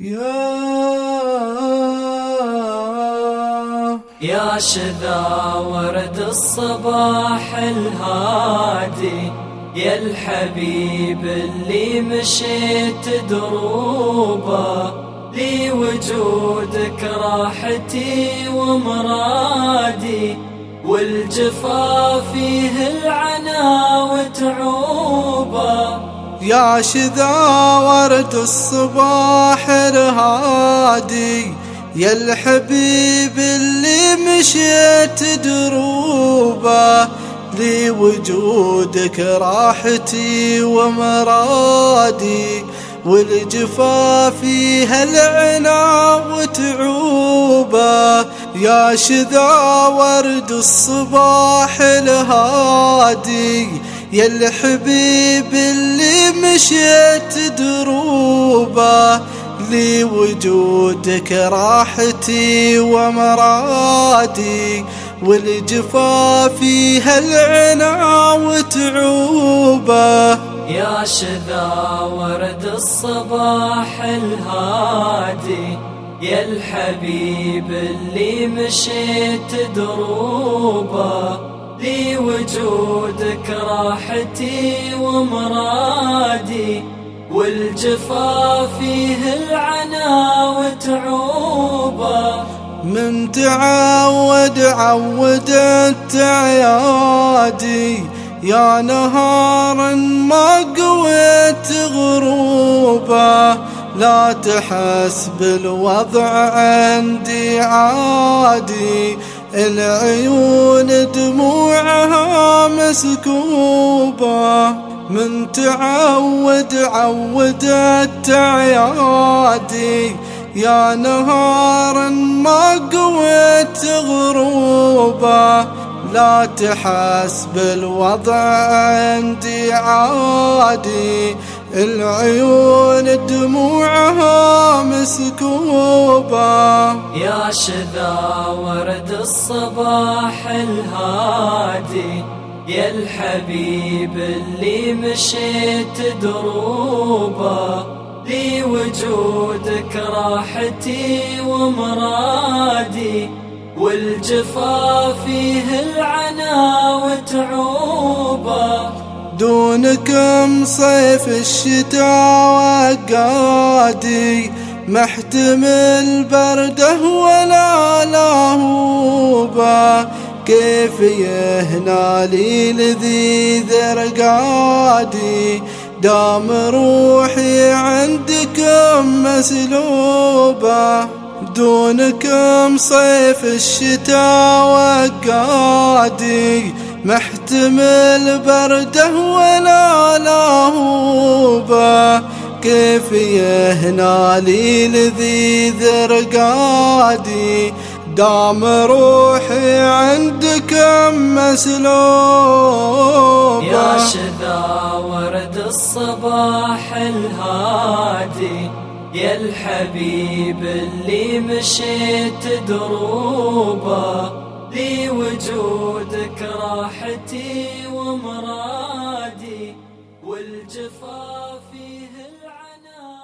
يا يا شذا ورد الصباح الهادي يا الحبيب اللي مشيت دروبه لي وجودك راحتي ومرادي والجفا فيه العنا وتعوبه يا شذا ورد الصباح الهادي يا الحبيب اللي مشيت دروبه لي وجودك راحتي ومرادي والجفا فيها العنا وتعوبه. يا شذا ورد الصباح الهادي يا الحبيب اللي مشيت دروبه لي وجودك راحتي ومرادي والجفا فيها العنا وتعوبه. يا شذا ورد الصباح الهادي يا الحبيب اللي مشيت دروبه. لي وجودك راحتي ومرادي والجفا فيه العنا وتعوبه من تعود عودت عيادي يا نهارا ما قويت غروبه لا تحس بالوضع عندي عادي العيون دموعها مسكوبة. من تعود عودت عيادي يا نهارا ما قويت غروبه لا تحس بالوضع عندي عادي. العيون دموعها مسكوبة. يا شذا ورد الصباح الهادي يا الحبيب اللي مشيت دروبة. لي وجودك راحتي ومرادي والجفا فيه العنا وتعوبه دونكم صيف الشتاء وقادي محتمل برده ولا لاهوبه كيف يهنا لي لذيذ رقادي دام روحي عندكم مسلوبة دونكم صيف الشتاء وقادي محتمل برده ولا لاهوبة كيف يهنا لي لذيذ رقادي دام روحي عندكم مسلوبة. يا شذا ورد الصباح الهادي. يا الحبيب اللي مشيت دروبة. لي وجودك حياتي ومرادي والجفا فيه العناء.